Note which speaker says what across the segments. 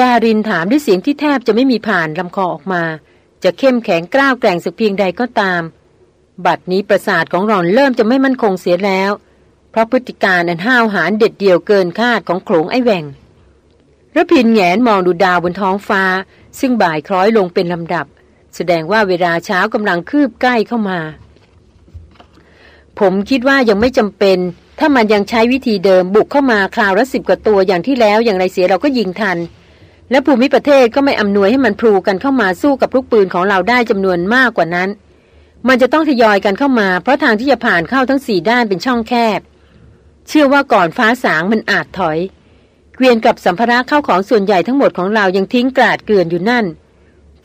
Speaker 1: ดารินถามด้วยเสียงที่แทบจะไม่มีผ่านลำคอออกมา จะเข้มแข็งกล้าวแกร่งสักเพียงใดก็ตาม บัดนี้ประสาทของหล่อนเริ่มจะไม่มั่นคงเสียแล้ว เพราะพฤติการอันห้าวหาญเด็ดเดี่ยวเกินคาดของโขลงไอแหวงระพินแงนมองดูดาวบนท้องฟ้า ซึ่งบ่ายคล้อยลงเป็นลำดับ แสดงว่าเวลาเช้ากำลังคืบใกล้เข้ามา ผมคิดว่ายังไม่จำเป็น ถ้ามันยังใช้วิธีเดิมบุกเข้ามาคราวละสิบกว่าตัวอย่างที่แล้วอย่างไรเสียเราก็ยิงทัน และภูมิประเทศก็ไม่อำนวยให้มันพลูกันเข้ามาสู้กับลูกปืนของเราได้จำนวนมากกว่านั้น มันจะต้องทยอยกันเข้ามา เพราะทางที่จะผ่านเข้าทั้งสี่ด้านเป็นช่องแคบ เชื่อว่าก่อนฟ้าสางมันอาจถอย เกวียนกับสัมภาระเข้าของส่วนใหญ่ทั้งหมดของเรายังทิ้งกราดเกลื่อนอยู่นั่น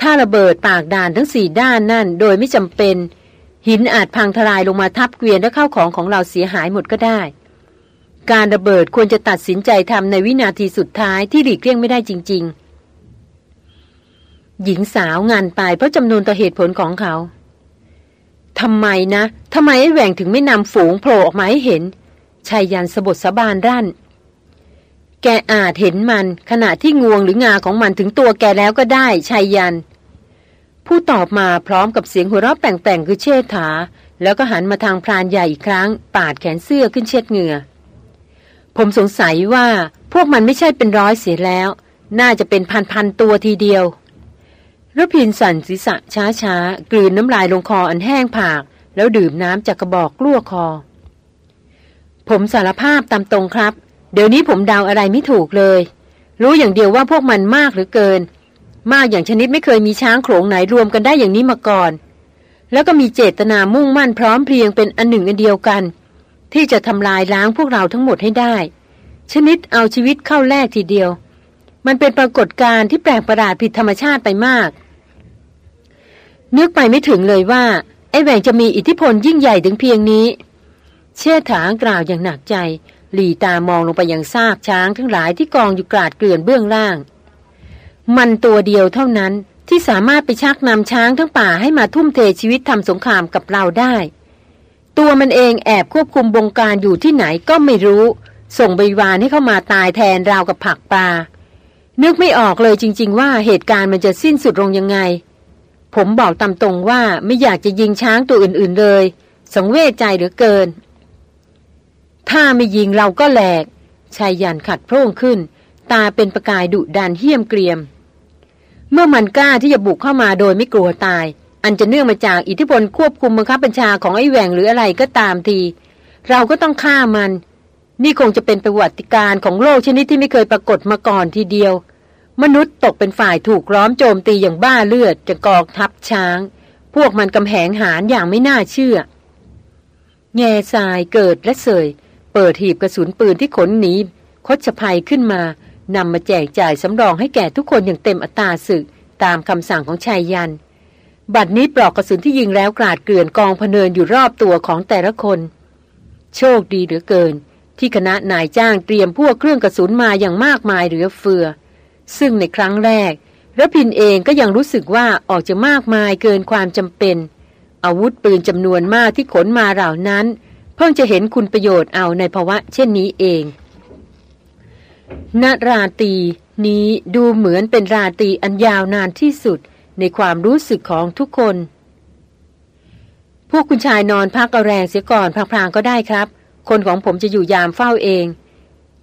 Speaker 1: ถ้าระเบิดปากด่านทั้งสี่ด้านนั่น โดยไม่จำเป็น หินอาจพังทลายลงมาทับเกวียนและเข้าของของเราเสียหายหมดก็ได้ การระเบิดควรจะตัดสินใจทำในวินาทีสุดท้ายที่หลีกเลี่ยงไม่ได้จริง ๆ หญิงสาวงานตายเพราะจำนวนต่อเหตุผลของเขาทำไมนะทำไมไอ้แหว่งถึงไม่นำฝูงโผล่ออกมาให้เห็นชายยันสบทสบานรั่นแกอาจเห็นมันขณะที่งวงหรืองาของมันถึงตัวแกแล้วก็ได้ชายยัน ผู้ตอบมาพร้อมกับเสียงหัวเราะแป่งๆคือเชษฐา แล้วก็หันมาทางพรานใหญ่อีกครั้ง ปาดแขนเสื้อขึ้นเช็ดเหงื่อ ผมสงสัยว่าพวกมันไม่ใช่เป็นร้อยเสียแล้ว น่าจะเป็นพันๆตัวทีเดียวรพินสันศีรษะช้าๆ กลืนน้ำลายลงคออันแห้งผาก แล้วดื่มน้ำจากกระบอกกลั้วคอ ผมสารภาพตามตรงครับ เดี๋ยวนี้ผมเดาอะไรไม่ถูกเลย รู้อย่างเดียวว่าพวกมันมากหรือเกิน มากอย่างชนิดไม่เคยมีช้างโขลงไหนรวมกันได้อย่างนี้มาก่อน แล้วก็มีเจตนามุ่งมั่นพร้อมเพรียงเป็นอันหนึ่งอันเดียวกัน ที่จะทำลายล้างพวกเราทั้งหมดให้ได้ ชนิดเอาชีวิตเข้าแลกทีเดียว มันเป็นปรากฏการณ์ที่แปลกประหลาดผิดธรรมชาติไปมาก นึกไปไม่ถึงเลยว่า ไอ้แหวงจะมีอิทธิพลยิ่งใหญ่ถึงเพียงนี้ เชื่อถางกล่าวอย่างหนักใจ หลีตามองลงไปยังซากช้างทั้งหลายที่กองอยู่กราดเกลื่อนเบื้องล่าง มันตัวเดียวเท่านั้นที่สามารถไปชักนำช้างทั้งป่าให้มาทุ่มเทชีวิตทำสงครามกับเราได้ ตัวมันเองแอบควบคุมบงการอยู่ที่ไหนก็ไม่รู้ ส่งบริวารให้เข้ามาตายแทนราวกับผักปลา นึกไม่ออกเลยจริง ๆ ว่าเหตุการณ์มันจะสิ้นสุดลงยังไง ผมบอกตามตรงว่าไม่อยากจะยิงช้างตัวอื่น ๆ เลย สังเวชใจเหลือเกิน ถ้าไม่ยิงเราก็แหลกชายยันขัดโพร่งขึ้น ตาเป็นประกายดุดันเหี้ยมเกรียม เมื่อมันกล้าที่จะบุกเข้ามาโดยไม่กลัวตาย อันจะเนื่องมาจากอิทธิพลควบคุมบังคับบัญชาของไอ้แหวงหรืออะไรก็ตามที เราก็ต้องฆ่ามัน นี่คงจะเป็นประวัติการของโลกชนิดที่ไม่เคยปรากฏมาก่อนทีเดียว มนุษย์ตกเป็นฝ่ายถูกร้อมโจมตีอย่างบ้าเลือดจะกอกทับช้าง พวกมันกำแหงหารอย่างไม่น่าเชื่อ แง่ทรายเกิดและเสย เปิดหีบกระสุนปืนที่ขนหนีคดชภัยขึ้นมานำมาแจกจ่ายสำรองให้แก่ทุกคนอย่างเต็มอัตราศึกตามคำสั่งของชายยัน บัดนี้ปลอกกระสุนที่ยิงแล้วกราดเกลื่อนกองพเนินอยู่รอบตัวของแต่ละคน โชคดีเหลือเกิน ที่คณะนายจ้างเตรียมพวกเครื่องกระสุนมาอย่างมากมายเหลือเฟือ ซึ่งในครั้งแรกระพินเองก็ยังรู้สึกว่าออกจะมากมายเกินความจำเป็น อาวุธปืนจำนวนมากที่ขนมาเหล่านั้น เพิ่งจะเห็นคุณประโยชน์เอาในภาวะเช่นนี้เองนาราตีนี้ดูเหมือนเป็นราตีอันยาวนานที่สุด ในความรู้สึกของทุกคน พวกคุณชายนอนพักเอาแรงเสียก่อนพลางๆก็ได้ครับ คนของผมจะอยู่ยามเฝ้าเอง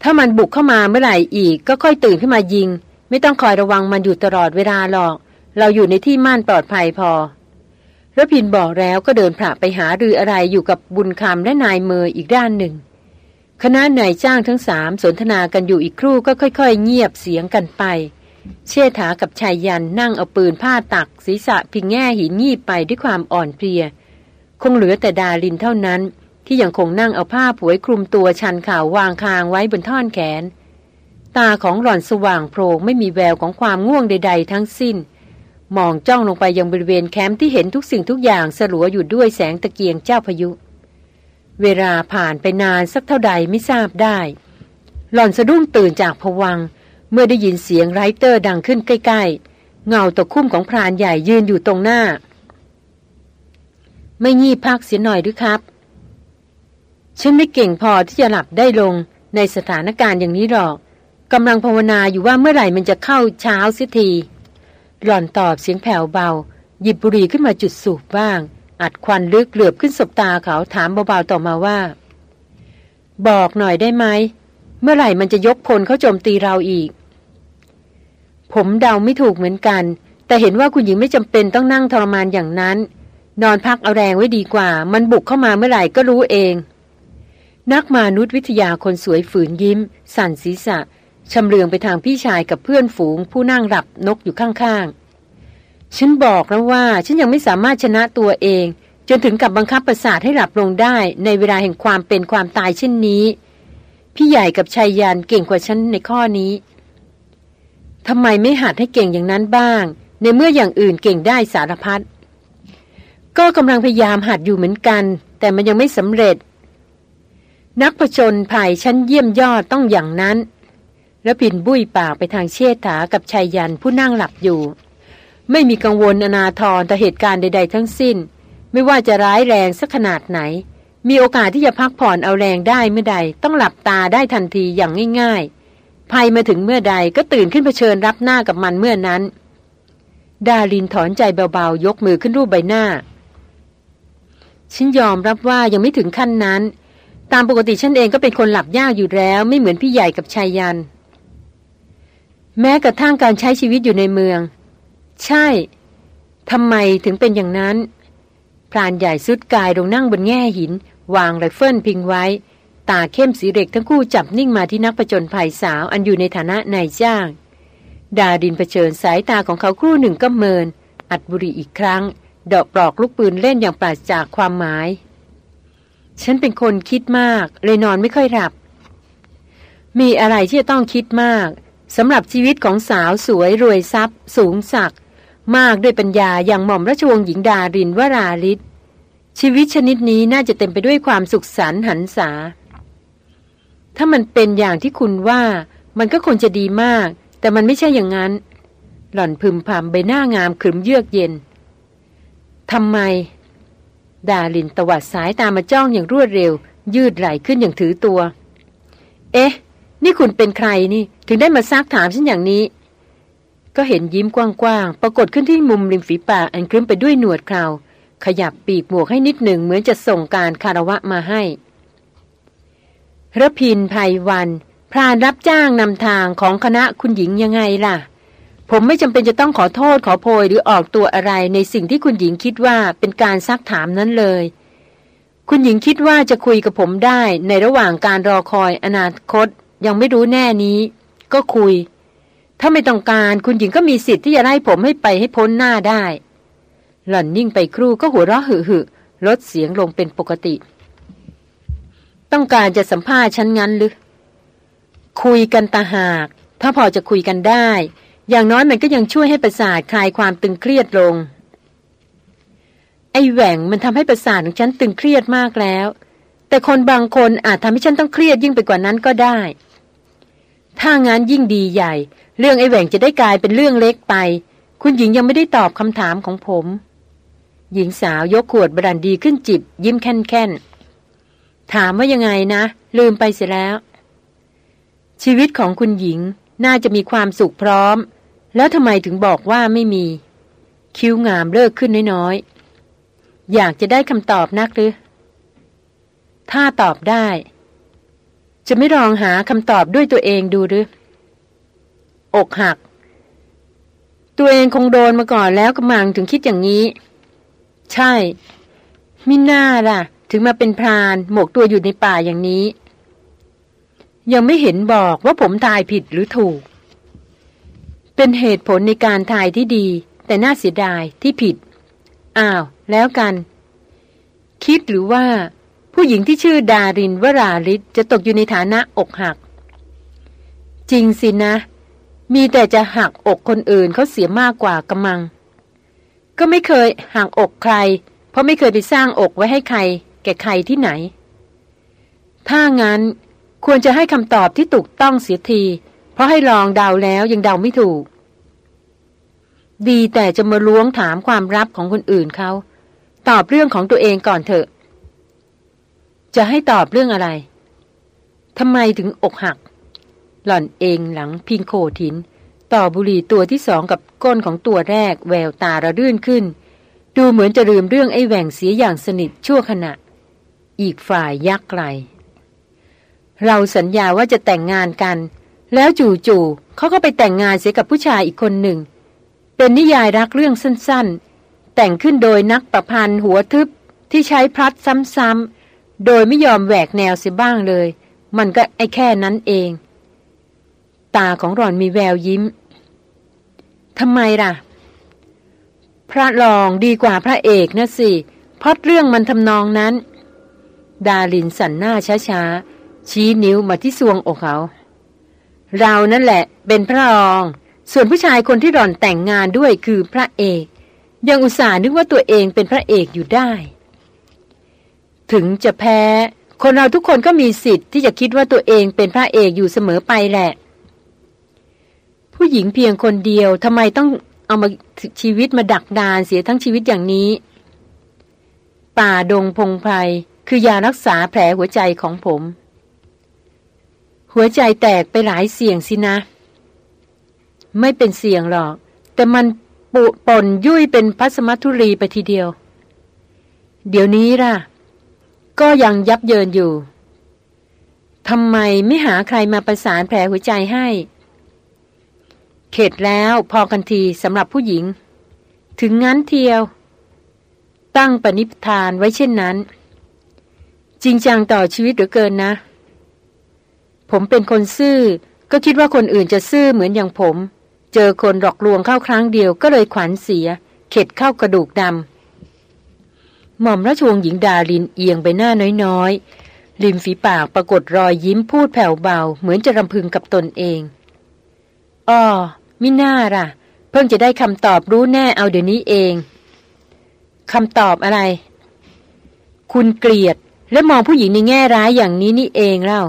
Speaker 1: ถ้ามันบุกเข้ามาเมื่อไหร่อีกก็ค่อยตื่นขึ้นมายิง ไม่ต้องคอยระวังมันอยู่ตลอดเวลาหรอก เราอยู่ในที่ม่านปลอดภัยพอระพินบอกแล้วก็เดินผ่าไปหารืออะไรอยู่กับบุญคำและนายเมย์อีกด้านหนึ่ง คณะนายจ้างทั้งสามสนทนากันอยู่อีกครู่ก็ค่อย ๆ เงียบเสียงกันไป เชษฐากับชายยันนั่งเอาปืนผ้าตัก ศีรษะพิงแง่หินงีบไปด้วยความอ่อนเพลีย คงเหลือแต่ดาลินเท่านั้น ที่ยังคงนั่งเอาผ้าผวยคลุมตัวชันข่าววางคางไว้บนท่อนแขน ตาของหล่อนสว่างโพรงไม่มีแววของความง่วงใด ๆ ทั้งสิ้น มองจ้องลงไปยังบริเวณแคมป์ที่เห็นทุกสิ่งทุกอย่างสลัวอยู่ด้วยแสงตะเกียงเจ้าพายุ เวลาผ่านไปนานสักเท่าใดไม่ทราบได้ หล่อนสะดุ้งตื่นจากผวัง เมื่อได้ยินเสียงไรเตอร์ดังขึ้นใกล้ ๆ เงาตะคุ่มของพรานใหญ่ยืนอยู่ตรงหน้า ไม่งีบพักเสียหน่อยหรือครับ ฉันไม่เก่งพอที่จะหลับได้ลงในสถานการณ์อย่างนี้หรอกกำลังภาวนาอยู่ว่าเมื่อไหร่มันจะเข้าเช้าเสียที หล่อนตอบเสียงแผ่วเบา หยิบบุหรี่ขึ้นมาจุดสูบบ้าง อัดควันลึกเหลือบขึ้นสบตาเขาถามเบาๆต่อมาว่า บอกหน่อยได้ไหมเมื่อไหร่มันจะยกพลเข้าโจมตีเราอีก ผมเดาไม่ถูกเหมือนกัน แต่เห็นว่าคุณหญิงไม่จำเป็นต้องนั่งทรมานอย่างนั้น นอนพักเอาแรงไว้ดีกว่า มันบุกเข้ามาเมื่อไหร่ก็รู้เอง นักมนุษยวิทยาคนสวยฝืนยิ้ม สั่นศีรษะชำเลืองไปทางพี่ชายกับเพื่อนฝูง ผู้นั่งหลับนกอยู่ข้างๆ ฉันบอกแล้วว่าฉันยังไม่สามารถชนะตัวเอง จนถึงกับบังคับประสาทให้หลับลงได้ ในเวลาแห่งความเป็นความตายเช่นนี้ พี่ใหญ่กับชายยานเก่งกว่าฉันในข้อนี้ ทำไมไม่หัดให้เก่งอย่างนั้นบ้าง ในเมื่ออย่างอื่นเก่งได้สารพัดก็กำลังพยายามหัดอยู่เหมือนกัน แต่มันยังไม่สำเร็จ นักผจญภัยชั้นเยี่ยมยอดต้องอย่างนั้นแล้วปินบุ้ยปากไปทางเชษฐากับชายยันผู้นั่งหลับอยู่ ไม่มีกังวลอนาทรต่อเหตุการณ์ใด ๆ ทั้งสิ้น ไม่ว่าจะร้ายแรงสักขนาดไหน มีโอกาสที่จะพักผ่อนเอาแรงได้เมื่อใด ต้องหลับตาได้ทันทีอย่างง่าย ๆ ภัยมาถึงเมื่อใดก็ตื่นขึ้นเผชิญรับหน้ากับมันเมื่อนั้น ดารินถอนใจเบาๆ ยกมือขึ้นรูปใบหน้า ฉันยอมรับว่ายังไม่ถึงขั้นนั้น ตามปกติฉันเองก็เป็นคนหลับยากอยู่แล้วไม่เหมือนพี่ใหญ่กับชายยัน แม้กระทั่งการใช้ชีวิตอยู่ในเมือง ใช่ทำไมถึงเป็นอย่างนั้นพรานใหญ่สุดกายลงนั่งบนแง่หิน วางไรเฟิลพิงไว้ ตาเข้มสีเหล็กทั้งคู่จับนิ่งมาที่นักประจนภัยสาวอันอยู่ในฐานะนายจ้าง ดาดินเผชิญสายตาของเขาครู่หนึ่งก็เมิน อัดบุรีอีกครั้งดอกปลอกลูกปืนเล่นอย่างปราศจากความหมาย ฉันเป็นคนคิดมาก เลยนอนไม่ค่อยหลับ มีอะไรที่จะต้องคิดมากสำหรับชีวิตของสาวสวยรวยทรัพย์ สูงศักดิ์มากด้วยปัญญาอย่างหม่อมราชวงศ์หญิงดารินวราลิศชีวิตชนิดนี้น่าจะเต็มไปด้วยความสุขสันต์หันษา ถ้ามันเป็นอย่างที่คุณว่า มันก็คงจะดีมาก แต่มันไม่ใช่อย่างนั้น หล่อนพึมพำใบหน้างามขรึมเยือกเย็นทำไม ดารินตวัดสายตามาจ้องอย่างรวดเร็ว ยืดไหลขึ้นอย่างถือตัว เอ๊ะ นี่คุณเป็นใครนี่ ถึงได้มาซักถามฉันอย่างนี้ ก็เห็นยิ้มกว้างๆ ปรากฏขึ้นที่มุมริมฝีปากอันครึ้มไปด้วยหนวดคราว ขยับปีกหมวกให้นิดหนึ่งเหมือนจะส่งการคารวะมาให้ ระพินภัยวัน พรานรับจ้างนำทางของคณะคุณหญิงยังไงล่ะ ผมไม่จำเป็นจะต้องขอโทษขอโพยหรือออกตัวอะไรในสิ่งที่คุณหญิงคิดว่าเป็นการซักถามนั้นเลย คุณหญิงคิดว่าจะคุยกับผมได้ในระหว่างการรอคอยอนาคต ยังไม่รู้แน่นี้ ก็คุย ถ้าไม่ต้องการคุณหญิงก็มีสิทธิ์ที่จะไล่ผมให้ไปให้พ้นหน้าได้ หล่อนนิ่งไปครู่ก็หัวเราะหึหึลดเสียงลงเป็นปกติ ต้องการจะสัมภาษณ์ฉันงั้นหรือ คุยกันตาหาก ถ้าพอจะคุยกันได้ อย่างน้อยมันก็ยังช่วยให้ประสาทคลายความตึงเครียดลง ไอ้แหว่งมันทำให้ประสาทของฉันตึงเครียดมากแล้ว แต่คนบางคนอาจทำให้ฉันต้องเครียดยิ่งไปกว่านั้นก็ได้ ถ้างานยิ่งดีใหญ่ เรื่องไอ้แหว่งจะได้กลายเป็นเรื่องเล็กไป คุณหญิงยังไม่ได้ตอบคำถามของผม หญิงสาวยกขวดบรันดีขึ้นจิบ ยิ้มแค่นๆ ถามว่ายังไงนะ ลืมไปเสียแล้ว ชีวิตของคุณหญิงน่าจะมีความสุขพร้อม แล้วทำไมถึงบอกว่าไม่มี คิ้วงามเลิกขึ้นน้อยๆ อยากจะได้คำตอบนักหรือ ถ้าตอบได้ จะไม่ลองหาคำตอบด้วยตัวเองดูหรือ อกหัก ตัวเองคงโดนมาก่อนแล้วกำมังถึงคิดอย่างนี้ ใช่มิน่าล่ะ ถึงมาเป็นพรานหมกตัวอยู่ในป่าอย่างนี้ ยังไม่เห็นบอกว่าผมทายผิดหรือถูก เป็นเหตุผลในการทายที่ดี แต่น่าเสียดายที่ผิด อ้าว แล้วกัน คิดหรือว่า ผู้หญิงที่ชื่อดารินวราลิศจะตกอยู่ในฐานะอกหัก จริงสินะ มีแต่จะหักอกคนอื่นเขาเสียมากกว่ากำมัง ก็ไม่เคยหักอกใคร เพราะไม่เคยไปสร้างอกไว้ให้ใคร ก่ใครที่ไหน ถ้างั้นควรจะให้คำตอบที่ถูกต้องเสียที เพราะให้ลองเดาแล้วยังเดาไม่ถูก ดีแต่จะมาล้วงถามความลับของคนอื่นเขาตอบเรื่องของตัวเองก่อนเถอะ จะให้ตอบเรื่องอะไรทำไมถึงอกหัก หล่อนเองหลังพิงโคถิน ต่อบุหรี่ตัวที่สองกับก้นของตัวแรกแววตาระรื่นขึ้น ดูเหมือนจะลืมเรื่องไอ้แหว่งเสียอย่างสนิทชั่วขณะ อีกฝ่ายยักไกลเราสัญญาว่าจะแต่งงานกัน แล้วจู่ๆเขาก็ไปแต่งงานเสียกับผู้ชายอีกคนหนึ่ง เป็นนิยายรักเรื่องสั้นๆ แต่งขึ้นโดยนักประพันธ์หัวทึบที่ใช้พลัดซ้ำๆ โดยไม่ยอมแหวกแนวเสียบ้างเลย มันก็ไอ้แค่นั้นเอง ตาของหล่อนมีแววยิ้มทำไมล่ะ พระรองดีกว่าพระเอกนะสิพราะเรื่องมันทำนองนั้น ดาลินสันหน้าช้าๆ ชี้นิ้วมาที่ซวงอกเขา เรานั่นแหละ เป็นพระรอง ส่วนผู้ชายคนที่หล่อนแต่งงานด้วยคือพระเอก ยังอุตส่าห์นึกว่าตัวเองเป็นพระเอกอยู่ได้ ถึงจะแพ้ คนเราทุกคนก็มีสิทธิ์ที่จะคิดว่าตัวเองเป็นพระเอกอยู่เสมอไปแหละ ผู้หญิงเพียงคนเดียวทำไมต้องเอามาชีวิตมาดักดานเสียทั้งชีวิตอย่างนี้ ป่าดงพงไพร คือยารักษาแผลหัวใจของผม หัวใจแตกไปหลายเสี่ยงสินะ ไม่เป็นเสี่ยงหรอก แต่มันปุปนยุ่ยเป็นพัสมัทุรีไปทีเดียว เดี๋ยวนี้ล่ะ ก็ยังยับเยินอยู่ทำไมไม่หาใครมาประสานแผลหัวใจให้ เข็ดแล้วพอกันทีสำหรับผู้หญิง ถึงงั้นเทียว ตั้งปณิธานไว้เช่นนั้น จริงจังต่อชีวิตเหลือเกินนะ ผมเป็นคนซื่อ ก็คิดว่าคนอื่นจะซื่อเหมือนอย่างผม เจอคนหลอกลวงเข้าครั้งเดียวก็เลยขวัญเสีย เข็ดเข้ากระดูกดำหม่อมราชวงศ์หญิงดาลินเอียงไปหน้าน้อยๆ ริมฝีปากปรากฏรอยยิ้มพูดแผ่วเบา เหมือนจะรำพึงกับตนเองอ้อมิน่าล่ะ เพิ่งจะได้คำตอบรู้แน่เอาเดี๋ยวนี้เองคำตอบอะไร คุณเกลียด และมองผู้หญิงในแง่ร้ายอย่างนี้นี่เองเล่า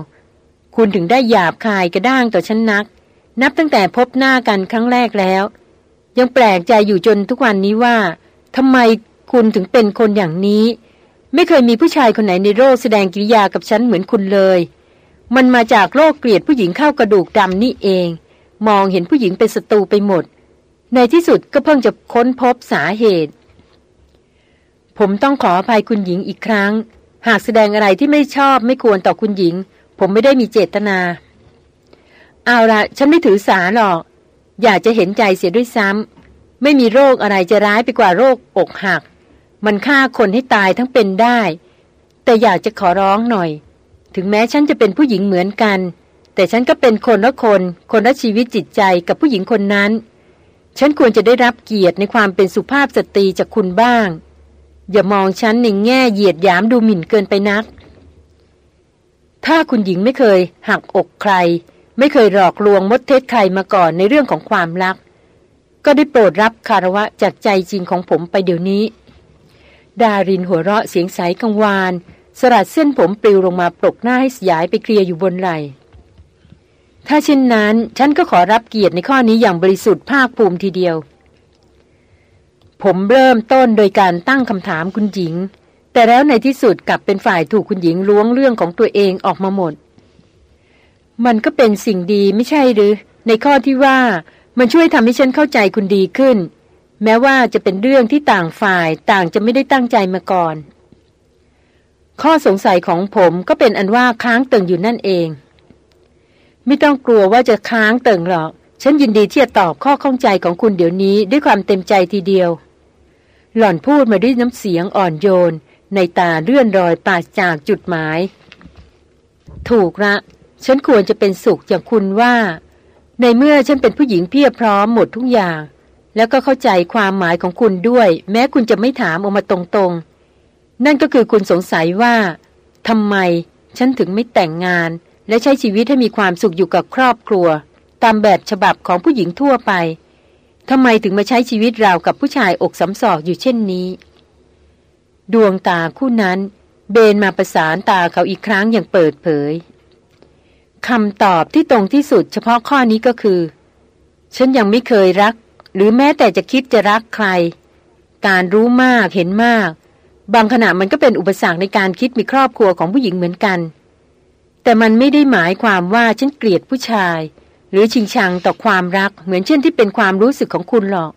Speaker 1: คุณถึงได้หยาบคายกระด้างต่อฉันนัก นับตั้งแต่พบหน้ากันครั้งแรกแล้ว ยังแปลกใจอยู่จนทุกวันนี้ว่าทำไมคุณถึงเป็นคนอย่างนี้ ไม่เคยมีผู้ชายคนไหนในโลกแสดงกิริยากับฉันเหมือนคุณเลย มันมาจากโรคเกลียดผู้หญิงเข้ากระดูกดำนี่เอง มองเห็นผู้หญิงเป็นศัตรูไปหมด ในที่สุดก็เพิ่งจะค้นพบสาเหตุ ผมต้องขออภัยคุณหญิงอีกครั้ง หากแสดงอะไรที่ไม่ชอบไม่ควรต่อคุณหญิง ผมไม่ได้มีเจตนา เอาละฉันไม่ถือสาหรอก อยากจะเห็นใจเสียด้วยซ้ำไม่มีโรคอะไรจะร้ายไปกว่าโรคอกหัก มันฆ่าคนให้ตายทั้งเป็นได้ แต่อยากจะขอร้องหน่อย ถึงแม้ฉันจะเป็นผู้หญิงเหมือนกัน แต่ฉันก็เป็นคนละคน คนละชีวิตจิตใจกับผู้หญิงคนนั้น ฉันควรจะได้รับเกียรติในความเป็นสุภาพสตรีจากคุณบ้าง อย่ามองฉันในแง่เหยียดหยามดูหมิ่นเกินไปนัก ถ้าคุณหญิงไม่เคย หักอกใคร ไม่เคยหลอกลวงมดเท็จใครมาก่อนในเรื่องของความรัก ก็ได้โปรดรับคารวะจากใจจริงของผมไปเดี๋ยวนี้ ดารินหัวเราะเสียงใสกังวานสลัดเส้นผมปลิวลงมาปลกหน้าให้สยายไปเคลียอยู่บนไหลถ้าเช่นนั้น ฉันก็ขอรับเกียรติในข้อนี้อย่างบริสุทธิ์ภาคภูมิทีเดียว ผมเริ่มต้นโดยการตั้งคำถามคุณหญิง แต่แล้วในที่สุดกลับเป็นฝ่ายถูกคุณหญิงล้วงเรื่องของตัวเองออกมาหมด มันก็เป็นสิ่งดีไม่ใช่หรือ ในข้อที่ว่ามันช่วยทำให้ฉันเข้าใจคุณดีขึ้น แม้ว่าจะเป็นเรื่องที่ต่างฝ่ายต่างจะไม่ได้ตั้งใจมาก่อน ข้อสงสัยของผมก็เป็นอันว่าค้างตึงอยู่นั่นเอง ไม่ต้องกลัวว่าจะค้างเติ่งหรอกฉันยินดีที่จะตอบข้อข้องใจของคุณเดี๋ยวนี้ด้วยความเต็มใจทีเดียว หล่อนพูดมาด้วยน้ำเสียงอ่อนโยน ในตาเลื่อนรอยปาจากจุดหมาย ถูกละ ฉันควรจะเป็นสุขอย่างคุณว่า ในเมื่อฉันเป็นผู้หญิงเพียบพร้อมหมดทุกอย่าง แล้วก็เข้าใจความหมายของคุณด้วย แม้คุณจะไม่ถามออกมาตรงๆ นั่นก็คือคุณสงสัยว่าทำไมฉันถึงไม่แต่งงาน และใช้ชีวิตให้มีความสุขอยู่กับครอบครัว ตามแบบฉบับของผู้หญิงทั่วไป ทำไมถึงมาใช้ชีวิตราวกับผู้ชายอกสำสอกอยู่เช่นนี้ ดวงตาคู่นั้น เบนมาประสานตาเขาอีกครั้งอย่างเปิดเผยคำตอบที่ตรงที่สุดเฉพาะข้อนี้ก็คือ ฉันยังไม่เคยรัก หรือแม้แต่จะคิดจะรักใคร การรู้มากเห็นมาก บางขณะมันก็เป็นอุปสรรคในการคิดมีครอบครัวของผู้หญิงเหมือนกัน แต่แต่มันไม่ได้หมายความว่าฉันเกลียดผู้ชาย หรือชิงชังต่อความรักเหมือนเช่นที่เป็นความรู้สึกของคุณหรอก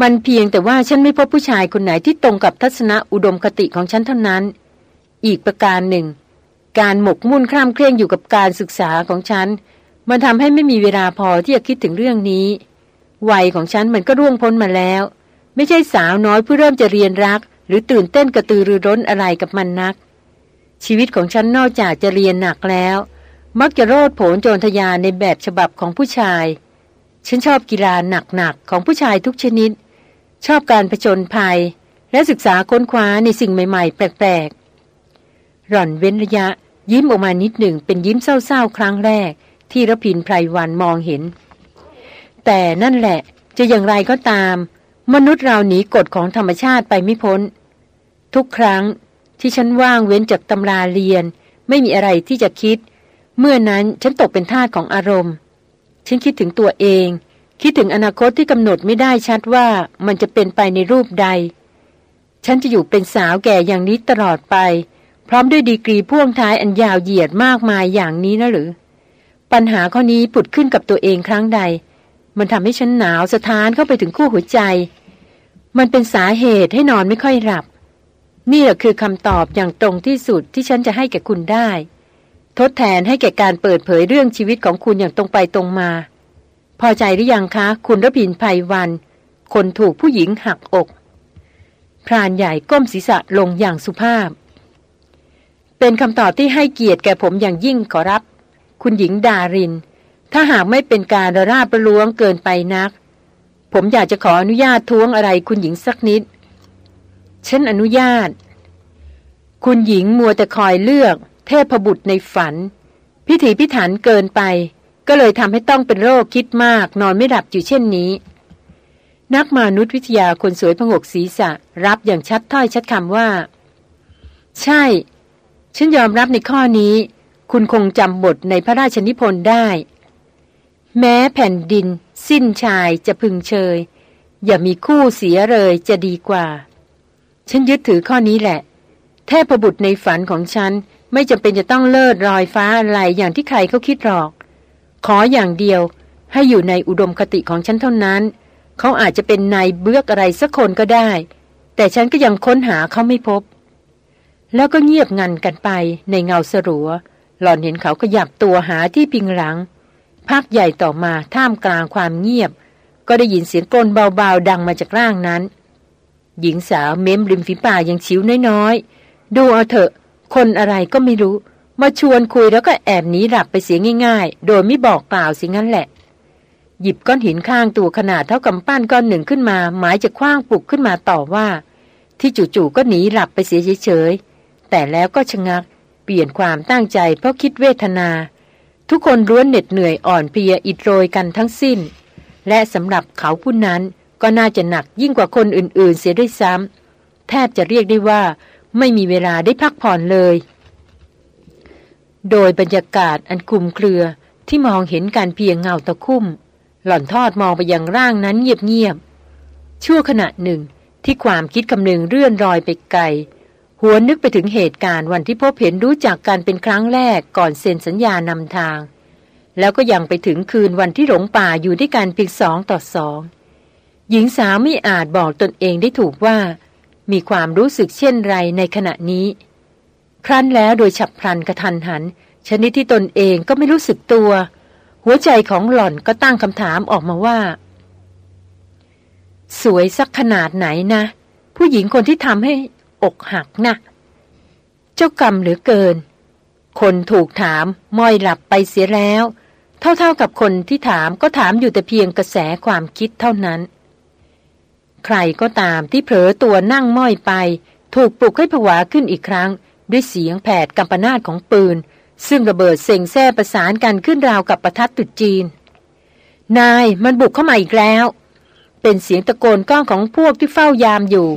Speaker 1: มันเพียงแต่ว่าฉันไม่พบผู้ชายคนไหนที่ตรงกับทัศนอุดมคติของฉันเท่านั้น อีกประการหนึ่ง การหมกมุ่นคร่ำเคร่งอยู่กับการศึกษาของฉัน มันทำให้ไม่มีเวลาพอที่จะคิดถึงเรื่องนี้วัยของฉันมันก็ร่วงพ้นมาแล้ว ไม่ใช่สาวน้อยเพื่อเริ่มจะเรียนรัก หรือตื่นเต้นกระตือรือร้นอะไรกับมันนัก ชีวิตของฉันนอกจากจะเรียนหนักแล้ว มักจะโรดโผนโจรทยานในแบบฉบับของผู้ชาย ฉันชอบกีฬาหนักๆของผู้ชายทุกชนิด ชอบการผจญภัย และศึกษาค้นคว้าในสิ่งใหม่ๆ แปลกๆ หล่อนเว้นระยะ ยิ้มออกมานิดหนึ่งเป็นยิ้มเศร้าๆ ครั้งแรก ที่รพินไพรวันมองเห็น แต่นั่นแหละจะอย่างไรก็ตาม มนุษย์เราหนีกฎของธรรมชาติไปไม่พ้น ทุกครั้งที่ฉันว่างเว้นจากตำราเรียน ไม่มีอะไรที่จะคิด เมื่อนั้นฉันตกเป็นทาสของอารมณ์ ฉันคิดถึงตัวเอง คิดถึงอนาคตที่กำหนดไม่ได้ชัดว่ามันจะเป็นไปในรูปใด ฉันจะอยู่เป็นสาวแก่อย่างนี้ตลอดไป พร้อมด้วยดีกรีพ่วงท้ายอันยาวเหยียดมากมายอย่างนี้นะหรือ ปัญหาข้อนี้ผุดขึ้นกับตัวเองครั้งใด มันทำให้ฉันหนาวสะท้านเข้าไปถึงคู่หัวใจ มันเป็นสาเหตุให้นอนไม่ค่อยหลับ นี่แหละคือคำตอบอย่างตรงที่สุดที่ฉันจะให้แก่คุณได้ ทดแทนให้แก่การเปิดเผยเรื่องชีวิตของคุณอย่างตรงไปตรงมา พอใจหรือยังคะ คุณรพินภัยวัน คนถูกผู้หญิงหักอก พรานใหญ่ก้มศีรษะลงอย่างสุภาพ เป็นคำตอบที่ให้เกียรติแก่ผมอย่างยิ่งขอรับ คุณหญิงดาริน ถ้าหากไม่เป็นการระราบประล้วงเกินไปนัก ผมอยากจะขออนุญาตท้วงอะไรคุณหญิงสักนิดฉันอนุญาต คุณหญิงมัวแต่คอยเลือก เทพบุตรในฝัน พิถีพิถันเกินไป ก็เลยทำให้ต้องเป็นโรคคิดมาก นอนไม่หลับอยู่เช่นนี้ นักมนุษยวิทยาคนสวยพงกศีรษะ รับอย่างชัดถ้อยชัดคำว่า ใช่ ฉันยอมรับในข้อนี้ คุณคงจำบทในพระราชนิพนธ์ได้ แม้แผ่นดิน สิ้นชายจะพึงเชย อย่ามีคู่เสียเลยจะดีกว่า ฉันยึดถือข้อนี้แหละ แทพบุตรในฝันของฉัน ไม่จำเป็นจะต้องเลิศรอยฟ้าอะไรอย่างที่ใครเขาคิดหรอก ขออย่างเดียวให้อยู่ในอุดมคติของฉันเท่านั้น เขาอาจจะเป็นนายเบื้อกอะไรสักคนก็ได้ แต่ฉันก็ยังค้นหาเขาไม่พบ แล้วก็เงียบงันกันไปในเงาสรัว หล่อนเห็นเขาขยับตัวหาที่พิงหลัง พักใหญ่ต่อมาท่ามกลางความเงียบ ก็ได้ยินเสียงกลนเบาๆดังมาจากร่างนั้น หญิงสาวเม้มริมฝีปากอย่างชิวน้อยๆ ดูเอาเถอะ คนอะไรก็ไม่รู้ มาชวนคุยแล้วก็แอบหนีหลับไปเสียง่าย ๆ โดยไม่บอกกล่าวสิงั้นแหละ หยิบก้อนหินข้างตัวขนาดเท่ากำปั้นก้อนหนึ่งขึ้นมา หมายจะคว้างปลุกขึ้นมาต่อว่า ที่จู่ๆก็หนีหลับไปเสียเฉยๆแต่แล้วก็ชะงัก เปลี่ยนความตั้งใจเพราะคิดเวทนา ทุกคนร้วนเหน็ดเหนื่อยอ่อนเพลียอิดโรยกันทั้งสิ้น และสำหรับเขาผู้นั้นก็น่าจะหนักยิ่งกว่าคนอื่นๆ เสียด้วยซ้ำแทบจะเรียกได้ว่า ไม่มีเวลาได้พักผ่อนเลย โดยบรรยากาศอันคุมเครือที่มองเห็นการเพียงเงาตะคุ่ม หล่อนทอดมองไปยังร่างนั้นเงียบๆชั่วขณะหนึ่งที่ความคิดคำนึงเรื่อนรอยไปไกลหัวนึกไปถึงเหตุการณ์วันที่พบเห็นรู้จักกันเป็นครั้งแรกก่อนเซ็นสัญญานำทาง แล้วก็ยังไปถึงคืนวันที่หลงป่าอยู่ด้วยกันเพียงสองต่อสองหญิงสาวไม่อาจบอกตนเองได้ถูกว่า มีความรู้สึกเช่นไรในขณะนี้ ครั้นแล้วโดยฉับพลันกระทันหัน ชนิดที่ตนเองก็ไม่รู้สึกตัว หัวใจของหล่อนก็ตั้งคำถามออกมาว่า สวยสักขนาดไหนนะ ผู้หญิงคนที่ทำให้อกหักนะ่ะเจ้ากรรมเหลือเกิน คนถูกถามม้อยหลับไปเสียแล้ว เท่าๆกับคนที่ถามก็ถามอยู่แต่เพียงกระแสความคิดเท่านั้น ใครก็ตามที่เผลอตัวนั่งม้อยไป ถูกปลุกให้ผวาขึ้นอีกครั้ง ด้วยเสียงแผดกำปนาตของปืน ซึ่งระเบิดเซ็งแซ่ประสานกันขึ้นราวกับประทัดตุดจีน นายมันบุกเข้ามาอีกแล้ว เป็นเสียงตะโกนก้องของพวกที่เฝ้ายามอยู่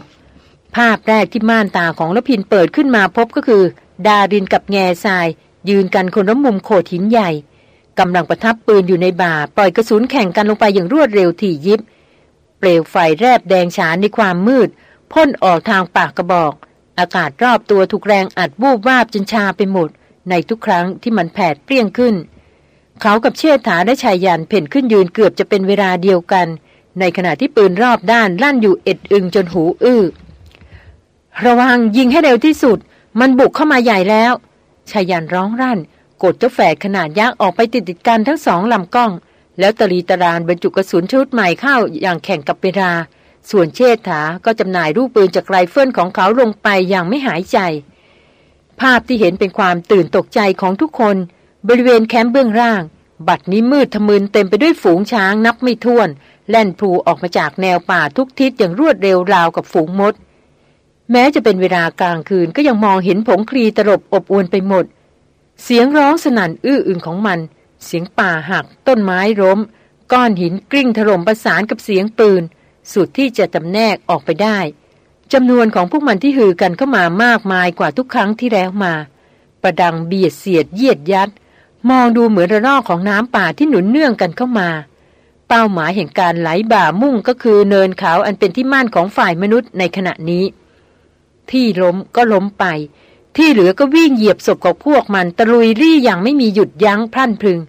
Speaker 1: ภาพแรกที่ม่านตาของละพินเปิดขึ้นมาพบก็คือ ดารินกับแง่ทราย ยืนกันคนละมุมโขดหินใหญ่กำลังประทับปืนอยู่ในบ่า ปล่อยกระสุนแข่งกันลงไปอย่างรวดเร็วถี่ยิบ เปลวไฟแรบแดงฉานในความมืด พ่นออกทางปากกระบอก อากาศรอบตัวถูกแรงอัดวูบวาบจนชาไปหมด ในทุกครั้งที่มันแผดเปรี้ยงขึ้น เขากับเชษฐาและชายยันเพ่นขึ้นยืนเกือบจะเป็นเวลาเดียวกัน ในขณะที่ปืนรอบด้านลั่นอยู่เอ็ดอึงจนหูอื้อระวังยิงให้เร็วที่สุด มันบุกเข้ามาใหญ่แล้วชายันร้องรั่น กดเจ้าแฝดขนาดยักษ์ออกไปติดติดกันทั้งสองลำกล้อง แล้วตรีตรานบรรจุกระสุนชุดใหม่เข้าอย่างแข่งกับเวลา ส่วนเชษฐาก็จำหน่ายรูปปืนจากไรเฟิลของเขาลงไปอย่างไม่หายใจ ภาพที่เห็นเป็นความตื่นตกใจของทุกคน บริเวณแคมป์เบื้องล่าง บัดนี้มืดทะมึนเต็มไปด้วยฝูงช้างนับไม่ถ้วน แล่นพลูออกมาจากแนวป่าทุกทิศอย่างรวดเร็วราวกับฝูงมด แม้จะเป็นเวลากลางคืนก็ยังมองเห็นผงคลีตลบอบอวนไปหมด เสียงร้องสนั่นอื้ออึงของมัน เสียงป่าหัก ต้นไม้ล้ม ก้อนหินกลิ้งถล่มประสานกับเสียงปืน สุดที่จะจำแนกออกไปได้จำนวนของพวกมันที่หือกันเข้ามามากมายกว่าทุกครั้งที่แล้วมา ประดังเบียดเสียดเยียดยัด มองดูเหมือนระลอกของน้ำป่าที่หนุนเนื่องกันเข้ามา เป้าหมายแห่งการไหลบ่ามุ่งก็คือเนินเขาอันเป็นที่มั่นของฝ่ายมนุษย์ในขณะนี้ ที่ล้มก็ล้มไป ที่เหลือก็วิ่งเหยียบศพของพวกมันตะลุยรี่อย่างไม่มีหยุดยั้งพลั่นพึง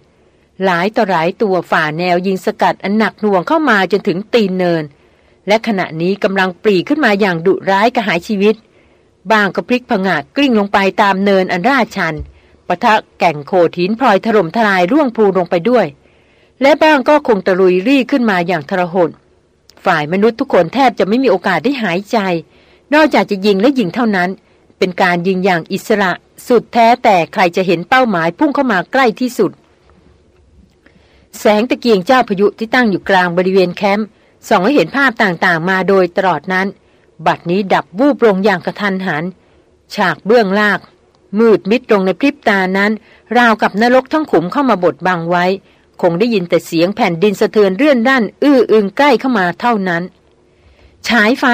Speaker 1: หลายต่อหลายตัวฝ่าแนวยิงสกัดอันหนักหน่วงเข้ามาจนถึงตีนเนิน และขณะนี้กำลังปรีขึ้นมาอย่างดุร้ายกระหายชีวิต บางก็พลิกผงาดกลิ้งลงไปตามเนินอันราชันปะทะแก่งโขดหินพลอยถล่มทลายร่วงพูลงไปด้วย และบ้างก็คงตะลุยรี่ขึ้นมาอย่างทรหดฝ่ายมนุษย์ทุกคนแทบจะไม่มีโอกาสได้หายใจ นอกจากจะยิงและยิงเท่านั้น เป็นการยิงอย่างอิสระ สุดแท้แต่ใครจะเห็นเป้าหมายพุ่งเข้ามาใกล้ที่สุด แสงตะเกียงเจ้าพายุที่ตั้งอยู่กลางบริเวณแคมป์ส่องให้เห็นภาพต่างๆ มาโดยตลอดนั้น บัดนี้ดับวูบลงอย่างกระทันหัน ฉากเบื้องลาก มืดมิดลงในพริบตานั้น ราวกับนรกทั้งขุมเข้ามาบดบังไว้ คงได้ยินแต่เสียงแผ่นดินสะเทือนเรื่อนด้าน อื้ออึงใกล้เข้ามาเท่านั้นฉายไฟ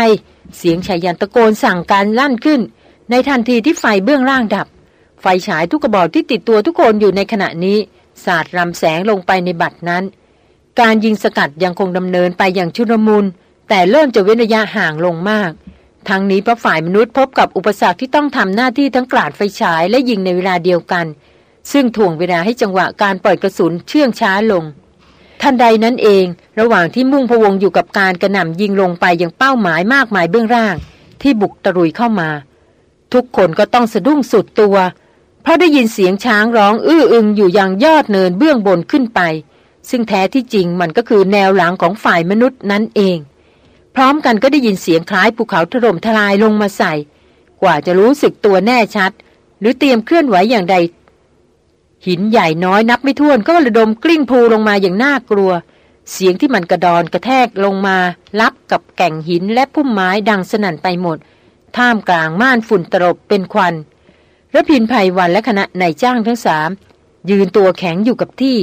Speaker 1: เสียงชายันตะโกนสั่งการลั่นขึ้น ในทันทีที่ไฟเบื้องล่างดับ ไฟฉายทุกกระบอกที่ติดตัวทุกคนอยู่ในขณะนี้ สาดรำแสงลงไปในบัตรนั้น การยิงสกัดยังคงดำเนินไปอย่างชุลมุนแต่เริ่มจะเว้นระยะห่างลงมาก ทั้งนี้เพราะฝ่ายมนุษย์พบกับอุปสรรคที่ต้องทำหน้าที่ทั้งกราดไฟฉายและยิงในเวลาเดียวกัน ซึ่งถ่วงเวลาให้จังหวะการปล่อยกระสุนเชื่องช้าลงทันใดนั้นเอง ระหว่างที่มุ่งพวงอยู่กับการกระหน่ำยิงลงไปยังเป้าหมายมากมายเบื้องล่าง ที่บุกตรุยเข้ามา ทุกคนก็ต้องสะดุ้งสุดตัว เพราะได้ยินเสียงช้างร้องอื้ออึงอยู่อยังยอดเนินเบื้องบนขึ้นไป ซึ่งแท้ที่จริงมันก็คือแนวหลังของฝ่ายมนุษย์นั่นเอง พร้อมกันก็ได้ยินเสียงคล้ายภูเขาถล่มทลายลงมาใส่ กว่าจะรู้สึกตัวแน่ชัด หรือเตรียมเคลื่อนไหวอย่างใด หินใหญ่น้อยนับไม่ถ้วนก็ระดมกลิ้งพูลงมาอย่างน่ากลัวเสียงที่มันกระดอนกระแทกลงมา รับกับแก่งหินและพุ่มไม้ดังสนั่นไปหมด ท่ามกลางม่านฝุ่นตรบเป็นควันระพินภัยวันและคณะนายจ้างทั้งสามยืนตัวแข็งอยู่กับที่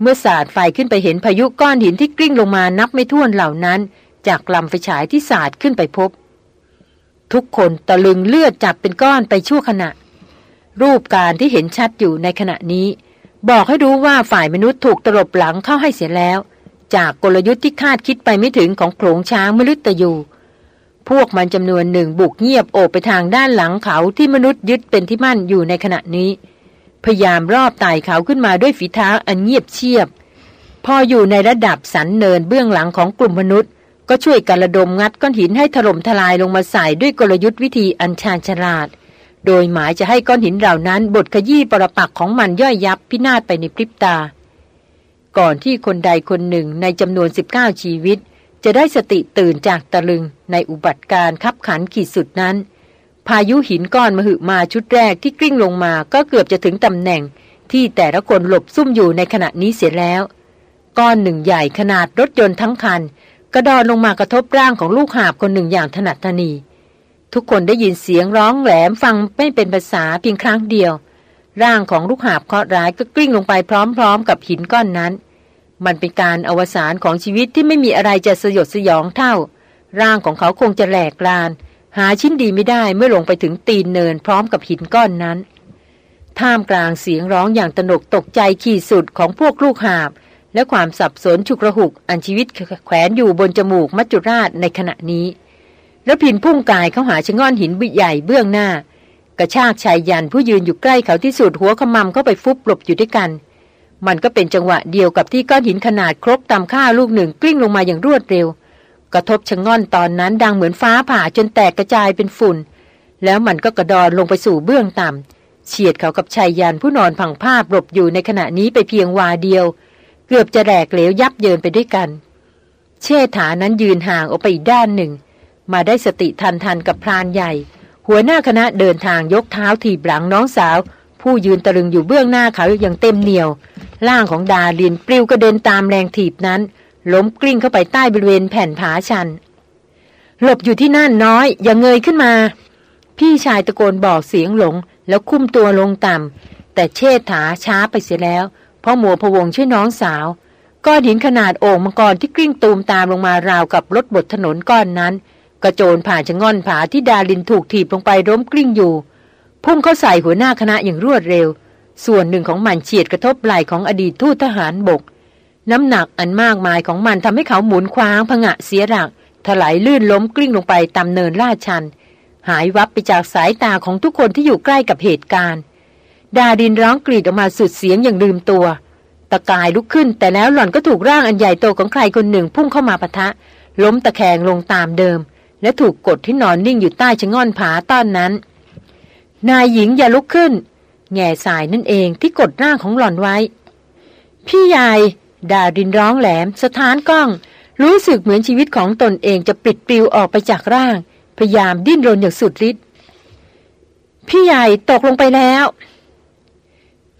Speaker 1: เมื่อสาดไฟขึ้นไปเห็นพายุก้อนหินที่กลิ้งลงมานับไม่ถ้วนเหล่านั้น จากลำไฟฉายที่สาดขึ้นไปพบ ทุกคนตะลึงเลือดจับเป็นก้อนไปชั่วขณะ รูปการที่เห็นชัดอยู่ในขณะนี้ บอกให้รู้ว่าฝ่ายมนุษย์ถูกตลบหลังเข้าให้เสียแล้ว จากกลยุทธ์ที่คาดคิดไปไม่ถึงของโขลงช้างมฤตยู พวกมันจำนวนหนึ่งบุกเงียบโอบไปทางด้านหลังเขาที่มนุษย์ยึดเป็นที่มั่นอยู่ในขณะนี้ พยายามรอบไต่เขาขึ้นมาด้วยฝีเท้าอันเงียบเชียบ พออยู่ในระดับสันเนินเบื้องหลังของกลุ่มมนุษย์ ก็ช่วยกันระดมงัดก้อนหินให้ถล่มทลายลงมาใส่ด้วยกลยุทธ์วิธีอันชาญฉลาด โดยหมายจะให้ก้อนหินเหล่านั้นบดขยี้ปรปักของมันย่อยยับพินาศไปในพริบตา ก่อนที่คนใดคนหนึ่งในจำนวน 19 ชีวิต จะได้สติตื่นจากตะลึงในอุบัติการคับขันขีดสุดนั้น พายุหินก้อนมหึมาชุดแรกที่กลิ้งลงมาก็เกือบจะถึงตำแหน่ง ที่แต่ละคนหลบซุ่มอยู่ในขณะนี้เสียแล้ว ก้อนหนึ่งใหญ่ขนาดรถยนต์ทั้งคัน กระดอนลงมากระทบร่างของลูกหาบคนหนึ่งอย่างถนัดทนี ทุกคนได้ยินเสียงร้องแหลมฟังไม่เป็นภาษาเพียงครั้งเดียว ร่างของลูกหาบเคราะห์ร้ายก็กลิ้งลงไปพร้อม ๆ กับหินก้อนนั้น มันเป็นการอวสานของชีวิตที่ไม่มีอะไรจะสยดสยองเท่า ร่างของเขาคงจะแหลกลาน หาชิ้นดีไม่ได้เมื่อลงไปถึงตีนเนินพร้อมกับหินก้อนนั้น ท่ามกลางเสียงร้องอย่างตนกตกใจขีดสุดของพวกลูกหาบ และความสับสนฉุกระหุกอันชีวิตแขวนอยู่บนจมูกมัจจุราชในขณะนี้ แล้วพินพุ่งกายเข้าหาชะง่อนหินบิใหญ่เบื้องหน้ากระชากชายยันผู้ยืนอยู่ใกล้เขาที่สุดหัวขมำเข้าไปฟุบหลบอยู่ด้วยกัน มันก็เป็นจังหวะเดียวกับที่ก้อนหินขนาดครกตามข้าลูกหนึ่งกลิ้งลงมาอย่างรวดเร็ว กระทบชะง่อนตอนนั้นดังเหมือนฟ้าผ่าจนแตกกระจายเป็นฝุ่น แล้วมันก็กระดอนลงไปสู่เบื้องต่ำเฉียดเขากับชายยันผู้นอนผังภาพหลบอยู่ในขณะนี้ไปเพียงวาเดียว เกือบจะแหลกเหลวยับเยินไปด้วยกัน เชษฐานั้นยืนห่างออกไปอีกด้านหนึ่ง มาได้สติทันทันกับพรานใหญ่ หัวหน้าคณะเดินทางยกเท้าถีบหลังน้องสาว ผู้ยืนตะลึงอยู่เบื้องหน้าเขาอย่างเต็มเหนียว ร่างของดาลินปลิวกระเด็นตามแรงถีบนั้น ล้มกลิ้งเข้าไปใต้บริเวณแผ่นผาชัน หลบอยู่ที่นั่นน้อย อย่าเงยขึ้นมา พี่ชายตะโกนบอกเสียงหลง แล้วคุ้มตัวลงต่ำแต่เชษฐาช้าไปเสียแล้ว เพราะหมัวพวงช่วยน้องสาว ก้อนหินขนาดโอ่งมังกรที่กลิ้งตูมตามลงมาราวกับรถบดถนนก้อนนั้น กระโจนผ่านชะง่อนผาที่ดาลินถูกถีบลงไปล้มกลิ้งอยู่ พุ่งเข้าใส่หัวหน้าคณะอย่างรวดเร็ว ส่วนหนึ่งของมันเฉียดกระทบไหล่ของอดีตทูตทหารบก น้ำหนักอันมากมายของมันทำให้เขาหมุนคว้างผงะเสียหลักถลายลื่นล้มกลิ้งลงไปตามเนินลาดชัน หายวับไปจากสายตาของทุกคนที่อยู่ใกล้กับเหตุการณ์ ดาดินร้องกรีดออกมาสุดเสียงอย่างลืมตัว ตะกายลุกขึ้นแต่แล้วหล่อนก็ถูกร่างอันใหญ่โตของใครคนหนึ่งพุ่งเข้ามาปะทะ ล้มตะแคงลงตามเดิม และถูกกดที่นอนนิ่งอยู่ใต้ชะง่อนผาต้อนนั้น นายหญิงอย่าลุกขึ้น แง่สายนั่นเองที่กดร่างของหล่อนไว้ พี่ใหญ่ดาดินร้องแหลม สถานกล้อง รู้สึกเหมือนชีวิตของตนเองจะปิดปลิวออกไปจากร่าง พยายามดิ้นรนอย่างสุดฤทธิ์พี่ใหญ่ตกลงไปแล้ว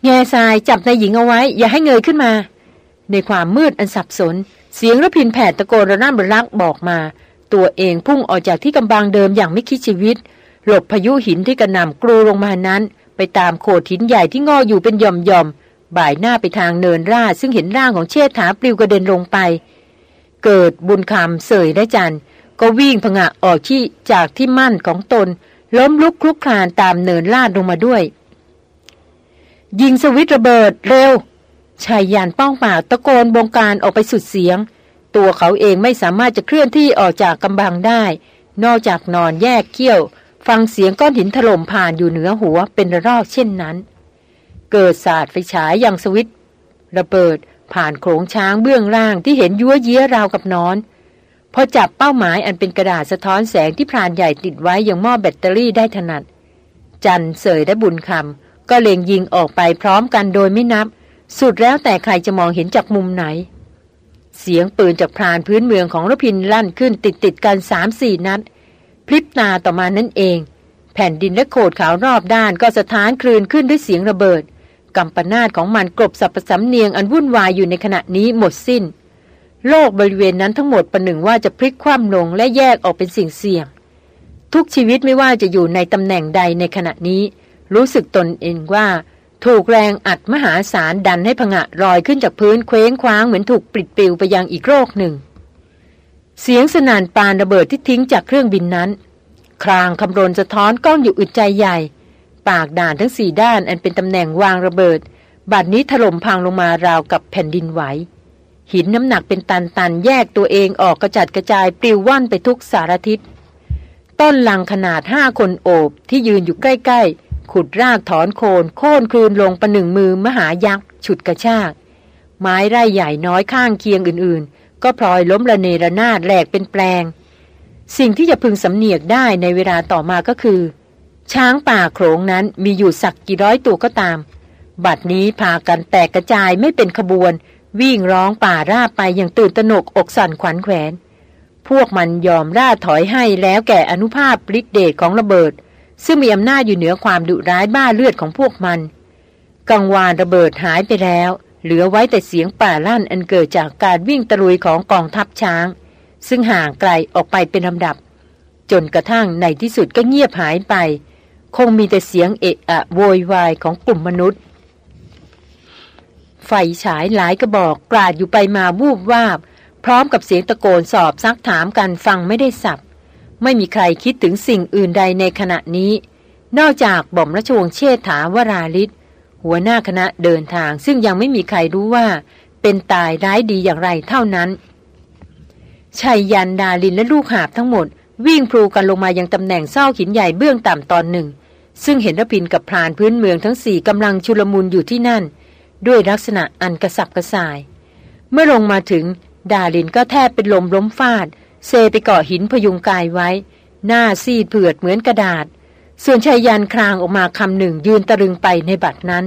Speaker 1: แง่ทรายจับนายหญิงเอาไว้ อย่าให้เงยขึ้นมา ในความมืดอันสับสน เสียงระพินแผดตะโกนระนาบรักบอกมา ตัวเองพุ่งออกจากที่กำบังเดิมอย่างไม่คิดชีวิต หลบพายุหินที่กระหน่ำกรูลงมานั้น ไปตามโขดหินใหญ่ที่งออยู่เป็นย่อมย่อมบ่ายหน้าไปทางเนินราซึ่งเห็นร่างของเชษฐาปลิวกระเด็นลงไป เกิดบุญคำเสยและจันก็วิ่งผงะออกที่จากที่มั่นของตน ล้มลุกคลุกคลานตามเนินลาดลงมาด้วย ยิงสวิตระเบิดเร็วชายยานป้องปากตะโกนบงการออกไปสุดเสียง ตัวเขาเองไม่สามารถจะเคลื่อนที่ออกจากกำบังได้ นอกจากนอนแยกเขี้ยว ฟังเสียงก้อนหินถล่มผ่านอยู่เหนือหัวเป็นระลอกเช่นนั้น เกิดศาสตร์ไฟฉายอย่างสวิตระเบิดผ่านโขงช้างเบื้องล่างที่เห็นยัวเยี้ยราวกับนอน พอจับเป้าหมายอันเป็นกระดาษสะท้อนแสงที่พรานใหญ่ติดไว้อย่างหม้อแบตเตอรี่ได้ถนัด จันเสยและบุญคำก็เล็งยิงออกไปพร้อมกันโดยไม่นับ สุดแล้วแต่ใครจะมองเห็นจากมุมไหน เสียงปืนจากพรานพื้นเมืองของรพินลั่นขึ้นติดติดกันสามสี่นัด พลิบตาต่อมานั่นเอง แผ่นดินและโขดขาวรอบด้านก็สะท้านคลื่นขึ้นด้วยเสียงระเบิดกำปนาตของมันกลบสับประสำเนียงอันวุ่นวายอยู่ในขณะนี้หมดสิ้น โลกบริเวณนั้นทั้งหมดประหนึ่งว่าจะพลิกคว่ำลงและแยกออกเป็นสิ่งเสี่ยง ทุกชีวิตไม่ว่าจะอยู่ในตำแหน่งใดในขณะนี้ รู้สึกตนเองว่า ถูกแรงอัดมหาศาลดันให้ผงะลอยขึ้นจากพื้นเคว้งคว้างเหมือนถูกปลิดปลิวไปยังอีกโลกหนึ่ง เสียงสนานปานระเบิดที่ทิ้งจากเครื่องบินนั้น ครางคำรนสะท้อนก้องอยู่อึดใจใหญ่ ปากด่านทั้งสี่ด้านอันเป็นตำแหน่งวางระเบิด บัดนี้ถล่มพังลงมาราวกับแผ่นดินไหว หินน้ำหนักเป็นตันตันแยกตัวเองออกกระจัดกระจายปลิวว่อนไปทุกสารทิศ ต้นลังขนาดห้าคนโอบที่ยืนอยู่ใกล้ๆ ขุดรากถอนโคนโค่นคลืนลงประหนึ่งมือมหายักษ์ฉุดกระชาก ไม้ไร่ใหญ่น้อยข้างเคียงอื่นๆ ก็พลอยล้มระเนระนาดแหลกเป็นแปลง สิ่งที่จะพึงสำเนียกได้ในเวลาต่อมาก็คือ ช้างป่าโขงนั้นมีอยู่สักกี่ร้อยตัวก็ตาม บัดนี้พากันแตกกระจายไม่เป็นขบวน วิ่งร้องป่าราบไปอย่างตื่นตระหนกอกสั่นขวัญแขวน พวกมันยอมล่าถอยให้แล้วแก่อนุภาพฤทธิเดชของระเบิด ซึ่งมีอำนาจอยู่เหนือความดุร้ายบ้าเลือดของพวกมันกังวานระเบิดหายไปแล้ว เหลือไว้แต่เสียงป่าลั่นอันเกิดจากการวิ่งตะลุยของกองทัพช้าง ซึ่งห่างไกลออกไปเป็นลำดับ จนกระทั่งในที่สุดก็เงียบหายไป คงมีแต่เสียงเอะอะโวยวายของกลุ่มมนุษย์ ไฟฉายหลายกระบอกกราดอยู่ไปมาวูบวาบ พร้อมกับเสียงตะโกนสอบซักถามกันฟังไม่ได้สับ ไม่มีใครคิดถึงสิ่งอื่นใดในขณะนี้ นอกจากบ่อมราชวงศ์เชษฐาวราลิศ หัวหน้าคณะเดินทางซึ่งยังไม่มีใครรู้ว่า เป็นตายร้ายดีอย่างไรเท่านั้นชัยยันดาลินและลูกหาบทั้งหมด วิ่งพลูกันลงมายังตำแหน่งเศร้าหินใหญ่เบื้องต่ำตอนหนึ่ง ซึ่งเห็นรพินกับพรานพื้นเมืองทั้งสี่กำลังชุลมุนอยู่ที่นั่น ด้วยลักษณะอันกระสับกระส่าย เมื่อลงมาถึง ดาลินก็แทบเป็นลมล้มฟาด เซไปเกาะหินพยุงกายไว้ หน้าซีดเผือดเหมือนกระดาษ ส่วนชายยันครางออกมาคำหนึ่งยืนตะลึงไปในบัดนั้น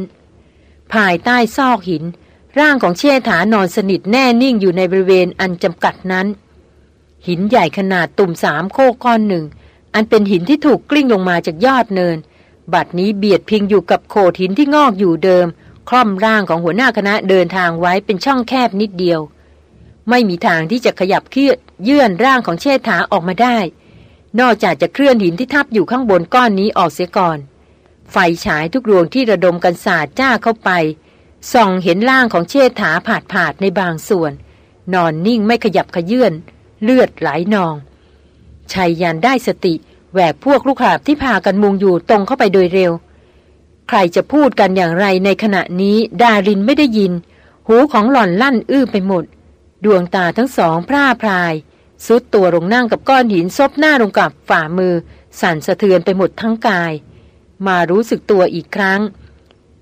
Speaker 1: ภายใต้ซอกหิน ร่างของเชษฐานอนสนิทแน่นิ่งอยู่ในบริเวณอันจำกัดนั้น หินใหญ่ขนาดตุ่มสามโคก้อนหนึ่ง อันเป็นหินที่ถูกกลิ้งลงมาจากยอดเนิน บัดนี้เบียดพิงอยู่กับโขดหินที่งอกอยู่เดิม คล่อมร่างของหัวหน้าคณะเดินทางไว้เป็นช่องแคบนิดเดียว ไม่มีทางที่จะขยับเคลื่อนเยื่อนร่างของเชษฐาออกมาได้ นอกจากจะเคลื่อนหินที่ทับอยู่ข้างบนก้อนนี้ออกเสียก่อน ไฟฉายทุกดวงที่ระดมกันสาดจ้าเข้าไป ส่องเห็นร่างของเชษฐาผาดผาดในบางส่วน นอนนิ่งไม่ขยับขยื่น เลือดไหลนองชัยยันได้สติแหวกพวกลูกหาบที่พากันมุงอยู่ตรงเข้าไปโดยเร็ว ใครจะพูดกันอย่างไรในขณะนี้ดารินไม่ได้ยิน หูของหล่อนลั่นอื้อไปหมด ดวงตาทั้งสองพร่าพราย ซุดตัวลงนั่งกับก้อนหินซบหน้าลงกับฝ่ามือ สั่นสะเทือนไปหมดทั้งกาย มารู้สึกตัวอีกครั้ง